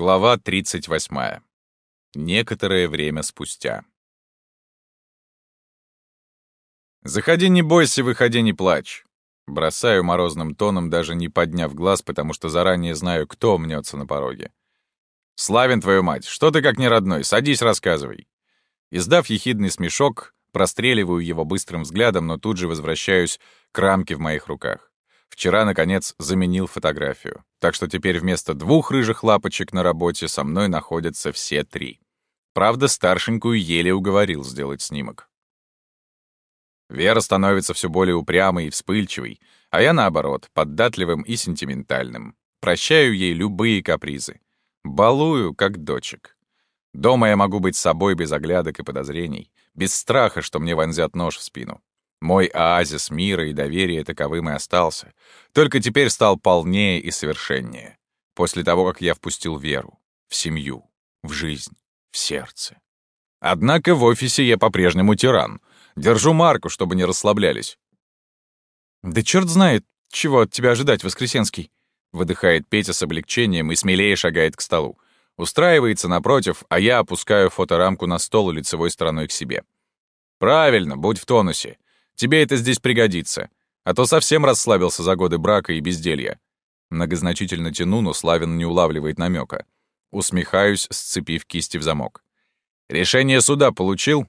Глава 38. Некоторое время спустя. «Заходи, не бойся, выходи, не плачь». Бросаю морозным тоном, даже не подняв глаз, потому что заранее знаю, кто мнется на пороге. «Славен твою мать, что ты как не родной? Садись, рассказывай». Издав ехидный смешок, простреливаю его быстрым взглядом, но тут же возвращаюсь к рамке в моих руках. Вчера, наконец, заменил фотографию. Так что теперь вместо двух рыжих лапочек на работе со мной находятся все три. Правда, старшенькую еле уговорил сделать снимок. Вера становится все более упрямой и вспыльчивой, а я, наоборот, поддатливым и сентиментальным. Прощаю ей любые капризы. Балую, как дочек. Дома я могу быть собой без оглядок и подозрений, без страха, что мне вонзят нож в спину. Мой оазис мира и доверия таковым и остался, только теперь стал полнее и совершеннее, после того, как я впустил веру в семью, в жизнь, в сердце. Однако в офисе я по-прежнему тиран. Держу марку, чтобы не расслаблялись. «Да черт знает, чего от тебя ожидать, Воскресенский!» Выдыхает Петя с облегчением и смелее шагает к столу. Устраивается напротив, а я опускаю фоторамку на стол лицевой стороной к себе. «Правильно, будь в тонусе. Тебе это здесь пригодится. А то совсем расслабился за годы брака и безделья. Многозначительно тяну, но Славин не улавливает намека. Усмехаюсь, сцепив кисти в замок. «Решение суда получил?»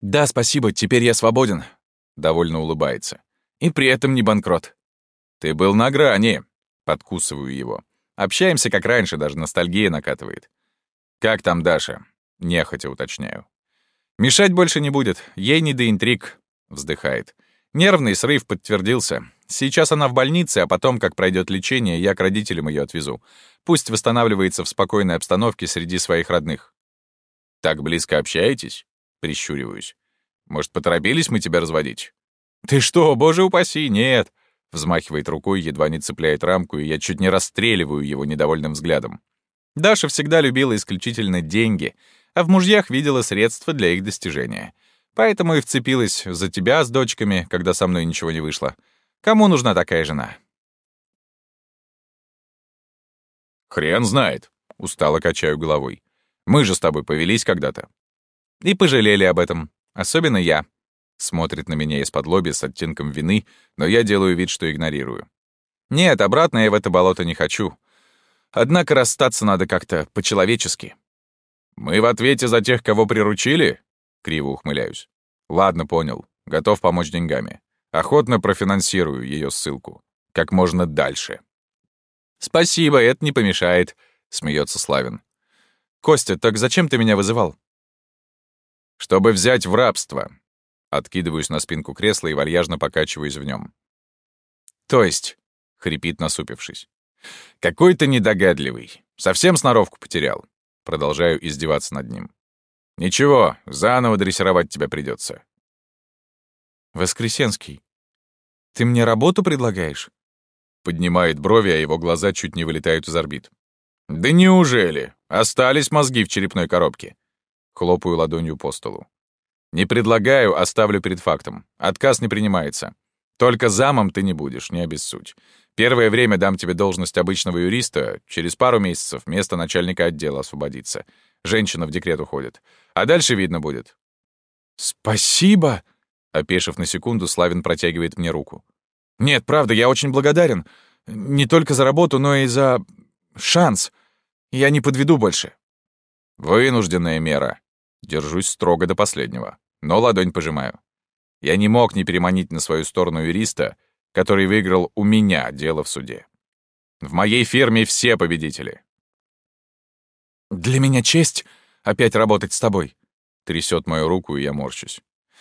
«Да, спасибо, теперь я свободен», — довольно улыбается. «И при этом не банкрот». «Ты был на грани», — подкусываю его. Общаемся, как раньше, даже ностальгия накатывает. «Как там Даша?» — нехотя уточняю. «Мешать больше не будет, ей не до интриг. Вздыхает. Нервный срыв подтвердился. Сейчас она в больнице, а потом, как пройдет лечение, я к родителям ее отвезу. Пусть восстанавливается в спокойной обстановке среди своих родных. «Так близко общаетесь?» — прищуриваюсь. «Может, поторопились мы тебя разводить?» «Ты что, боже упаси, нет!» Взмахивает рукой, едва не цепляет рамку, и я чуть не расстреливаю его недовольным взглядом. Даша всегда любила исключительно деньги, а в мужьях видела средства для их достижения. Поэтому и вцепилась за тебя с дочками, когда со мной ничего не вышло. Кому нужна такая жена?» «Хрен знает», — устало качаю головой. «Мы же с тобой повелись когда-то». И пожалели об этом. Особенно я. Смотрит на меня из-под лоби с оттенком вины, но я делаю вид, что игнорирую. Нет, обратно я в это болото не хочу. Однако расстаться надо как-то по-человечески. «Мы в ответе за тех, кого приручили?» Криво ухмыляюсь. Ладно, понял. Готов помочь деньгами. Охотно профинансирую ее ссылку. Как можно дальше. Спасибо, это не помешает, смеется Славин. Костя, так зачем ты меня вызывал? Чтобы взять в рабство. Откидываюсь на спинку кресла и вальяжно покачиваюсь в нем. То есть, хрипит насупившись. Какой ты недогадливый. Совсем сноровку потерял. Продолжаю издеваться над ним. Ничего, заново дрессировать тебя придется. Воскресенский, ты мне работу предлагаешь? Поднимает брови, а его глаза чуть не вылетают из орбит. Да неужели? Остались мозги в черепной коробке. Хлопаю ладонью по столу. Не предлагаю, оставлю перед фактом. Отказ не принимается. Только замом ты не будешь, не обессудь. Первое время дам тебе должность обычного юриста, через пару месяцев место начальника отдела освободится. Женщина в декрет уходит. А дальше видно будет». «Спасибо!» — опешив на секунду, Славин протягивает мне руку. «Нет, правда, я очень благодарен. Не только за работу, но и за... шанс. Я не подведу больше». «Вынужденная мера. Держусь строго до последнего, но ладонь пожимаю. Я не мог не переманить на свою сторону юриста, который выиграл у меня дело в суде. В моей фирме все победители. «Для меня честь опять работать с тобой», — трясет мою руку, и я морщусь.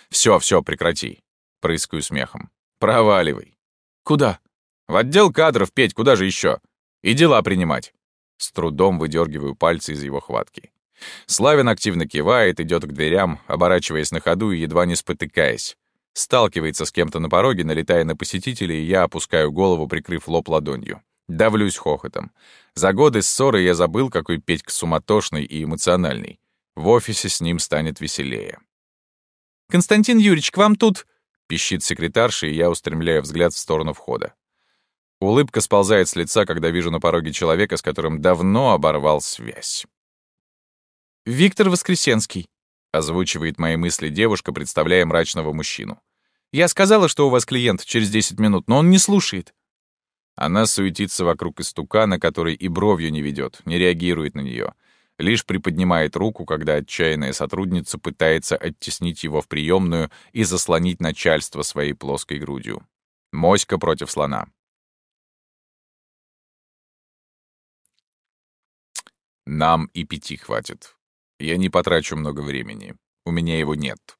Все, все, прекрати», — прыскаю смехом. «Проваливай». «Куда?» «В отдел кадров, Петь, куда же еще? И дела принимать». С трудом выдергиваю пальцы из его хватки. Славин активно кивает, идет к дверям, оборачиваясь на ходу и едва не спотыкаясь. Сталкивается с кем-то на пороге, налетая на посетителей, и я опускаю голову, прикрыв лоб ладонью. Давлюсь хохотом. За годы ссоры я забыл, какой Петька суматошный и эмоциональный. В офисе с ним станет веселее. «Константин Юрьевич, к вам тут...» — пищит секретарша, и я устремляю взгляд в сторону входа. Улыбка сползает с лица, когда вижу на пороге человека, с которым давно оборвал связь. «Виктор Воскресенский», — озвучивает мои мысли девушка, представляя мрачного мужчину. «Я сказала, что у вас клиент через 10 минут, но он не слушает». Она суетится вокруг истукана, который и бровью не ведет, не реагирует на нее, лишь приподнимает руку, когда отчаянная сотрудница пытается оттеснить его в приемную и заслонить начальство своей плоской грудью. Моська против слона. Нам и пяти хватит. Я не потрачу много времени. У меня его нет.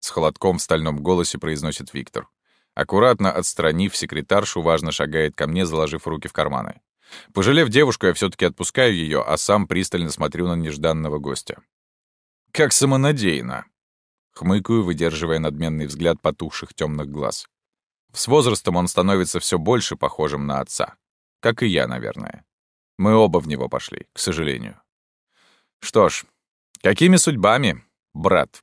С холодком в стальном голосе произносит Виктор. Аккуратно отстранив секретаршу, важно шагает ко мне, заложив руки в карманы. Пожалев девушку, я все таки отпускаю ее, а сам пристально смотрю на нежданного гостя. Как самонадеянно. Хмыкаю, выдерживая надменный взгляд потухших темных глаз. С возрастом он становится все больше похожим на отца. Как и я, наверное. Мы оба в него пошли, к сожалению. Что ж, какими судьбами, брат?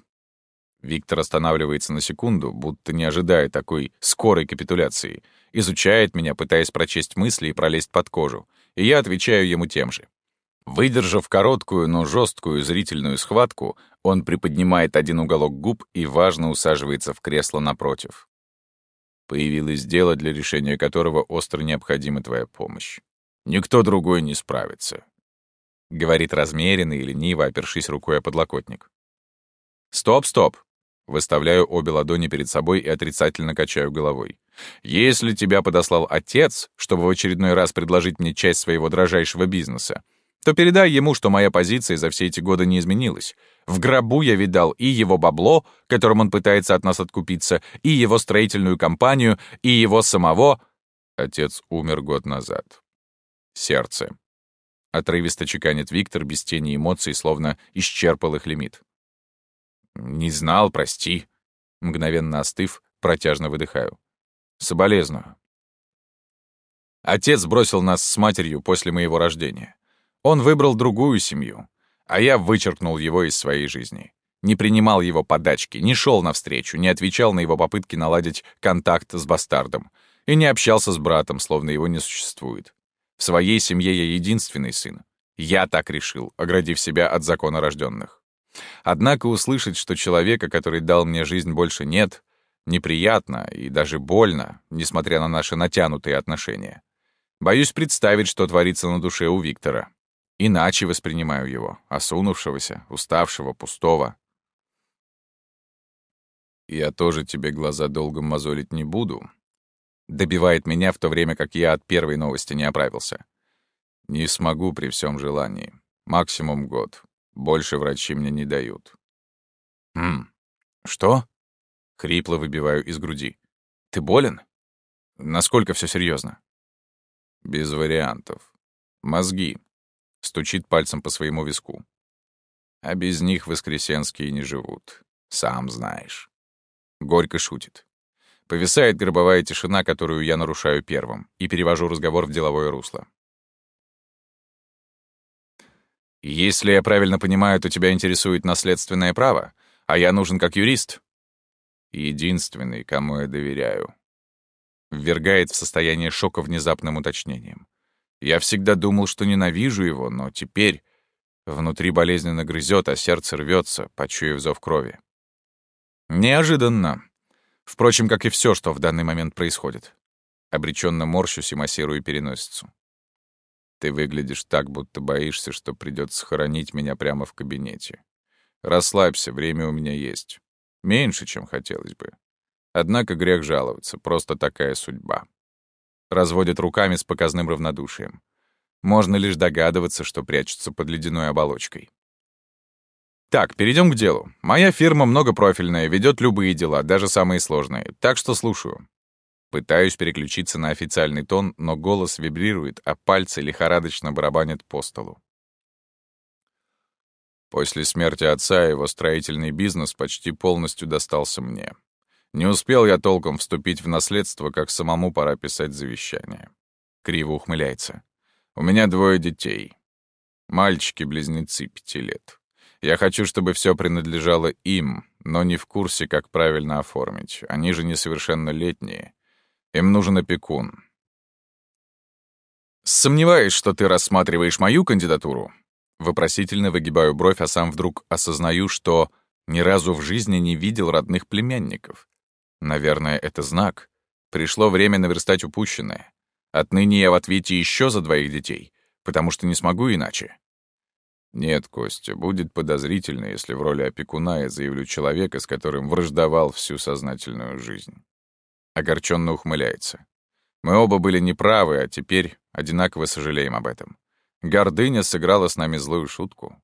Виктор останавливается на секунду, будто не ожидая такой скорой капитуляции. Изучает меня, пытаясь прочесть мысли и пролезть под кожу. И я отвечаю ему тем же. Выдержав короткую, но жесткую зрительную схватку, он приподнимает один уголок губ и важно усаживается в кресло напротив. Появилось дело, для решения которого остро необходима твоя помощь. Никто другой не справится. Говорит размеренно и лениво, опершись рукой о подлокотник. Стоп, стоп. Выставляю обе ладони перед собой и отрицательно качаю головой. Если тебя подослал отец, чтобы в очередной раз предложить мне часть своего дрожайшего бизнеса, то передай ему, что моя позиция за все эти годы не изменилась. В гробу я видал и его бабло, которым он пытается от нас откупиться, и его строительную компанию, и его самого... Отец умер год назад. Сердце. Отрывисто чеканит Виктор без тени эмоций, словно исчерпал их лимит. «Не знал, прости». Мгновенно остыв, протяжно выдыхаю. «Соболезную». Отец бросил нас с матерью после моего рождения. Он выбрал другую семью, а я вычеркнул его из своей жизни. Не принимал его подачки, не шел навстречу, не отвечал на его попытки наладить контакт с бастардом и не общался с братом, словно его не существует. В своей семье я единственный сын. Я так решил, оградив себя от закона рожденных. Однако услышать, что человека, который дал мне жизнь, больше нет, неприятно и даже больно, несмотря на наши натянутые отношения. Боюсь представить, что творится на душе у Виктора. Иначе воспринимаю его, осунувшегося, уставшего, пустого. «Я тоже тебе глаза долго мозолить не буду», Добивает меня, в то время как я от первой новости не оправился. Не смогу при всем желании. Максимум год. Больше врачи мне не дают. «Хм, что?» — хрипло выбиваю из груди. «Ты болен? Насколько все серьезно? «Без вариантов. Мозги», — стучит пальцем по своему виску. «А без них воскресенские не живут. Сам знаешь». Горько шутит. Повисает гробовая тишина, которую я нарушаю первым, и перевожу разговор в деловое русло. «Если я правильно понимаю, то тебя интересует наследственное право, а я нужен как юрист?» «Единственный, кому я доверяю». Ввергает в состояние шока внезапным уточнением. Я всегда думал, что ненавижу его, но теперь внутри болезненно грызет, а сердце рвется, почуяв зов крови. Неожиданно. Впрочем, как и все, что в данный момент происходит. Обреченно морщусь и массирую переносицу. Ты выглядишь так, будто боишься, что придется хоронить меня прямо в кабинете. Расслабься, время у меня есть. Меньше, чем хотелось бы. Однако грех жаловаться, просто такая судьба. Разводит руками с показным равнодушием. Можно лишь догадываться, что прячется под ледяной оболочкой. Так, перейдем к делу. Моя фирма многопрофильная, ведет любые дела, даже самые сложные, так что слушаю. Пытаюсь переключиться на официальный тон, но голос вибрирует, а пальцы лихорадочно барабанят по столу. После смерти отца его строительный бизнес почти полностью достался мне. Не успел я толком вступить в наследство, как самому пора писать завещание. Криво ухмыляется. У меня двое детей. Мальчики-близнецы пяти лет. Я хочу, чтобы все принадлежало им, но не в курсе, как правильно оформить. Они же несовершеннолетние. Им нужен опекун. Сомневаюсь, что ты рассматриваешь мою кандидатуру. Вопросительно выгибаю бровь, а сам вдруг осознаю, что ни разу в жизни не видел родных племянников. Наверное, это знак. Пришло время наверстать упущенное. Отныне я в ответе еще за двоих детей, потому что не смогу иначе. Нет, Костя, будет подозрительно, если в роли опекуна я заявлю человека, с которым враждовал всю сознательную жизнь. Огорченно ухмыляется. Мы оба были неправы, а теперь одинаково сожалеем об этом. Гордыня сыграла с нами злую шутку.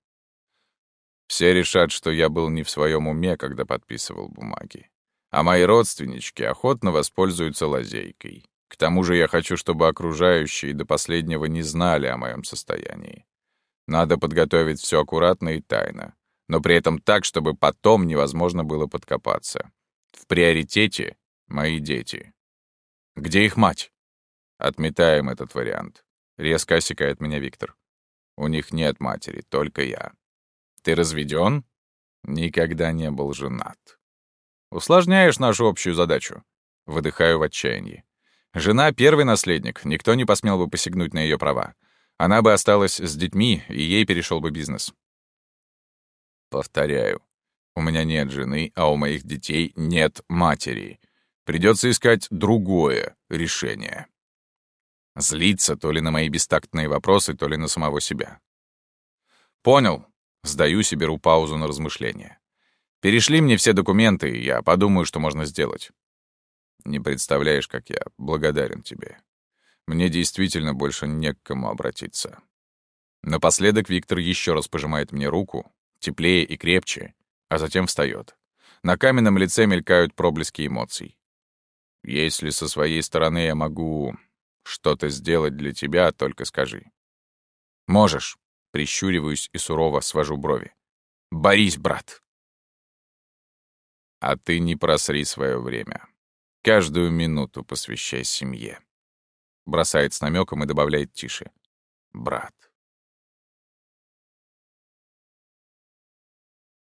Все решат, что я был не в своем уме, когда подписывал бумаги. А мои родственнички охотно воспользуются лазейкой. К тому же я хочу, чтобы окружающие до последнего не знали о моем состоянии. Надо подготовить все аккуратно и тайно, но при этом так, чтобы потом невозможно было подкопаться. В приоритете — мои дети. Где их мать? Отметаем этот вариант. Резко осекает меня Виктор. У них нет матери, только я. Ты разведен? Никогда не был женат. Усложняешь нашу общую задачу. Выдыхаю в отчаянии. Жена — первый наследник, никто не посмел бы посягнуть на ее права. Она бы осталась с детьми, и ей перешел бы бизнес. Повторяю, у меня нет жены, а у моих детей нет матери. Придется искать другое решение. Злиться то ли на мои бестактные вопросы, то ли на самого себя. Понял. Сдаюсь и беру паузу на размышление. Перешли мне все документы, и я подумаю, что можно сделать. Не представляешь, как я благодарен тебе. Мне действительно больше не к кому обратиться. Напоследок Виктор еще раз пожимает мне руку, теплее и крепче, а затем встает. На каменном лице мелькают проблески эмоций. Если со своей стороны я могу что-то сделать для тебя, только скажи. Можешь. Прищуриваюсь и сурово свожу брови. Борись, брат. А ты не просри свое время. Каждую минуту посвящай семье. Бросает с намеком и добавляет тише. Брат.